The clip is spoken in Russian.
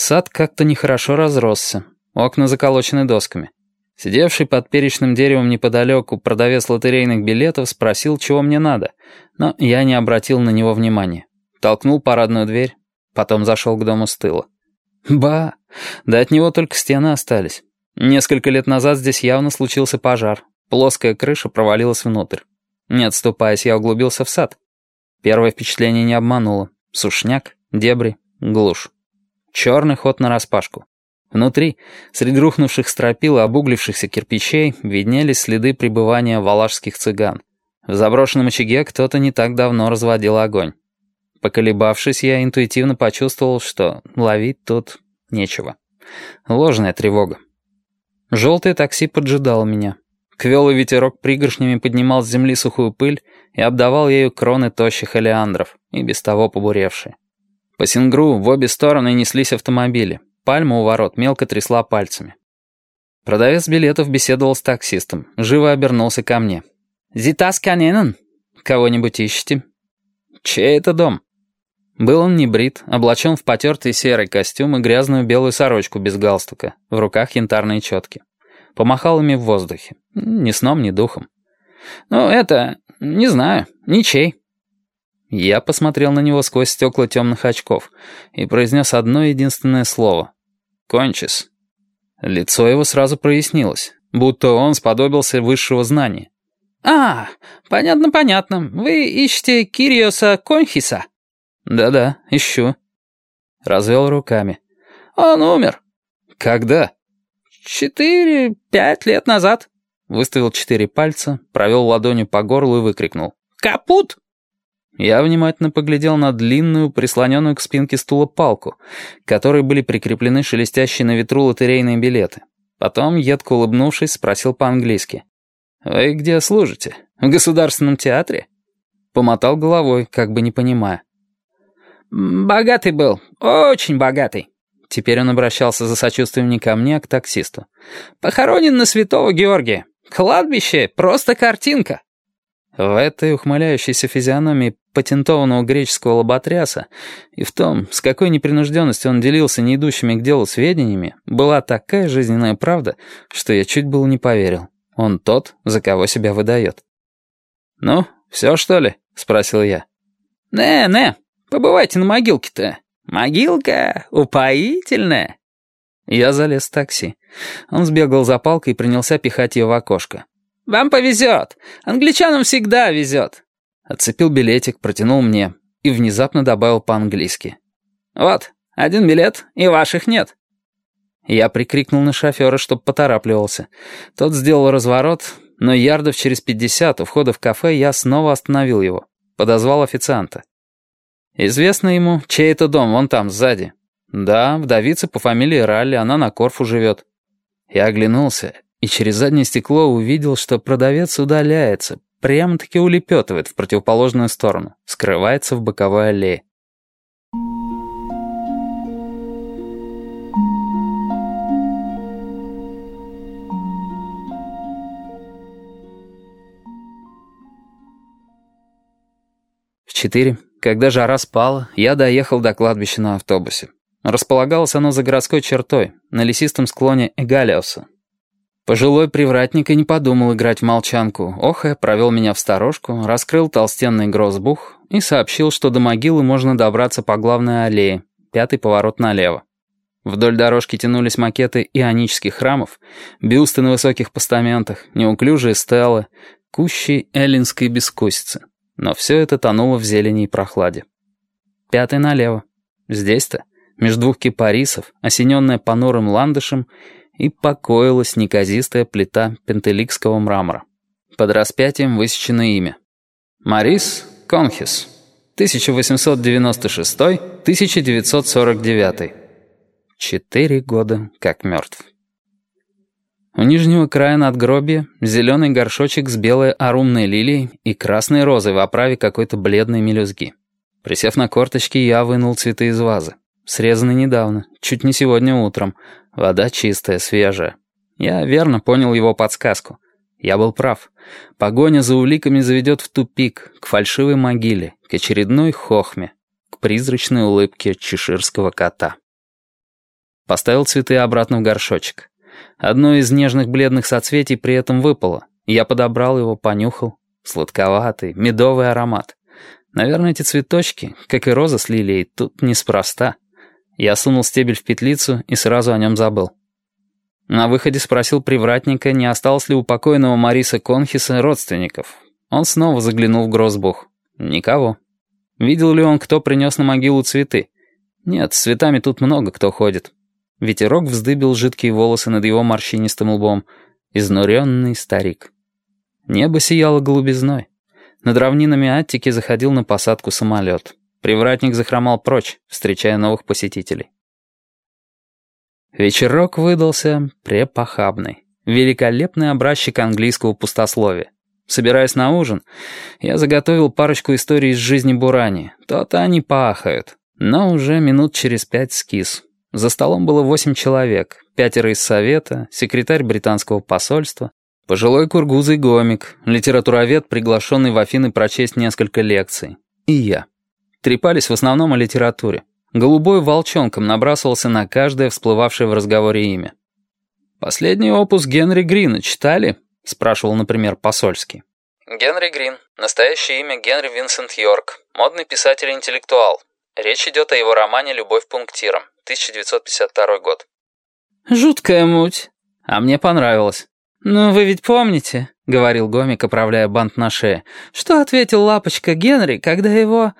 Сад как-то нехорошо разросся. Окна заколочены досками. Сидевший под перечным деревом неподалеку продавец лотерейных билетов спросил, чего мне надо, но я не обратил на него внимания. Толкнул парадную дверь, потом зашел к дому с тыла. Ба! Да от него только стены остались. Несколько лет назад здесь явно случился пожар. Плоская крыша провалилась внутрь. Не отступаясь, я углубился в сад. Первое впечатление не обмануло. Сушняк, дебри, глушь. Черный ход нараспашку. Внутри, среди рухнувших стропил и обуглившихся кирпичей, виднелись следы пребывания валашских цыган. В заброшенном очаге кто-то не так давно разводил огонь. Поколебавшись, я интуитивно почувствовал, что ловить тут нечего. Ложная тревога. Желтое такси поджидало меня. Квелый ветерок пригоршнями поднимал с земли сухую пыль и обдавал ею кроны тощих олеандров, и без того побуревшие. По Сингру в обе стороны неслись автомобили. Пальма у ворот мелко трясла пальцами. Продавец билетов беседовал с таксистом. Живо обернулся ко мне. «Зитас Каненен? Кого-нибудь ищете?» «Чей это дом?» Был он не брит, облачен в потертый серый костюм и грязную белую сорочку без галстука, в руках янтарные четки. Помахал ими в воздухе. Ни сном, ни духом. «Ну, это... не знаю. Ничей». Я посмотрел на него сквозь стекла темных очков и произнес одно единственное слово. «Кончис». Лицо его сразу прояснилось, будто он сподобился высшего знания. «А, понятно-понятно. Вы ищете Кириоса Конхиса?» «Да-да, ищу». Развел руками. «Он умер». «Когда?» «Четыре, пять лет назад». Выставил четыре пальца, провел ладонью по горлу и выкрикнул. «Капут!» Я внимательно поглядел на длинную, прислоненную к спинке стула палку, к которой были прикреплены шелестящие на ветру лотерейные билеты. Потом, едко улыбнувшись, спросил по-английски. «Вы где служите? В государственном театре?» Помотал головой, как бы не понимая. «Богатый был, очень богатый». Теперь он обращался за сочувствием не ко мне, а к таксисту. «Похоронен на святого Георгия. Кладбище — просто картинка». В этой ухмыляющейся физиономии патентованного греческого лоботряса и в том, с какой непринужденностью он делился не идущими к делу сведениями, была такая жизненная правда, что я чуть было не поверил. Он тот, за кого себя выдает. «Ну, все, что ли?» — спросил я. «Не-не, побывайте на могилке-то. Могилка упоительная». Я залез в такси. Он сбегал за палкой и принялся пихать ее в окошко. «Вам повезет. Англичанам всегда везет». Отцепил билетик, протянул мне и внезапно добавил по-английски. «Вот, один билет, и ваших нет». Я прикрикнул на шофера, чтоб поторапливался. Тот сделал разворот, но ярдов через пятьдесят у входа в кафе я снова остановил его. Подозвал официанта. Известно ему, чей это дом, вон там, сзади. Да, вдовица по фамилии Ралли, она на Корфу живет. Я оглянулся и через заднее стекло увидел, что продавец удаляется, прямо-таки улепетывает в противоположную сторону, скрывается в боковой аллее. В четыре когда жара спала, я доехал до кладбища на автобусе. Располагалось оно за городской чертой, на лесистом склоне Эгалиоса. Пожилой привратник и не подумал играть в молчанку. Охая провел меня в сторожку, раскрыл толстенный грозбух и сообщил, что до могилы можно добраться по главной аллее, пятый поворот налево. Вдоль дорожки тянулись макеты ионических храмов, бюсты на высоких постаментах, неуклюжие стелы, кущи эллинской бескусицы. Но все это тонуло в зелени и прохладе. Пятый налево. Здесь-то, между двух кипарисов, осененная понурым ландышем, и покоилась неказистая плита пентеликского мрамора. Под распятием высечено имя. Марис Конхис, 1896-1949. Четыре года как мертв. У нижнего края надгробия зеленый горшочек с белой арумной лилией и красной розой в оправе какой-то бледной мелюзги. Присев на корточки, я вынул цветы из вазы. Срезаны недавно, чуть не сегодня утром. Вода чистая, свежая. Я верно понял его подсказку. Я был прав. Погоня за уликами заведет в тупик, к фальшивой могиле, к очередной хохме, к призрачной улыбке чеширского кота. Поставил цветы обратно в горшочек. Одно из нежных бледных соцветий при этом выпало. Я подобрал его, понюхал. Сладковатый, медовый аромат. Наверное, эти цветочки, как и роза с лилией, тут неспроста. Я сунул стебель в петлицу и сразу о нем забыл. На выходе спросил привратника, не осталось ли у покойного Мариса Конхиса родственников. Он снова заглянул в грозбух. Никого. Видел ли он, кто принес на могилу цветы? Нет, с цветами тут много кто ходит. Ветерок вздыбил жидкие волосы над его морщинистым лбом. Изнуренный старик. Небо сияло голубизной. Над равнинами Аттики заходил на посадку самолет. Привратник захромал прочь, встречая новых посетителей. Вечерок выдался препохабный. Великолепный образчик английского пустословия. Собираясь на ужин, я заготовил парочку историй из жизни Бурани. То-то они пахают. Но уже минут через пять скис. За столом было восемь человек. Пятеро из Совета, секретарь британского посольства, пожилой кургузый гомик, литературовед, приглашенный в Афины прочесть несколько лекций. И я. Трепались в основном о литературе. Голубой волчонком набрасывался на каждое всплывавшее в разговоре имя. «Последний опус Генри Грина читали?» — спрашивал, например, Посольский. Генри Грин. Настоящее имя Генри Винсент Йорк. Модный писатель-интеллектуал. Речь идет о его романе «Любовь пунктиром», 1952 год. «Жуткая муть. А мне понравилось. Ну, вы ведь помните, — говорил Гомик, оправляя бант на шее, — что ответил лапочка Генри, когда его...»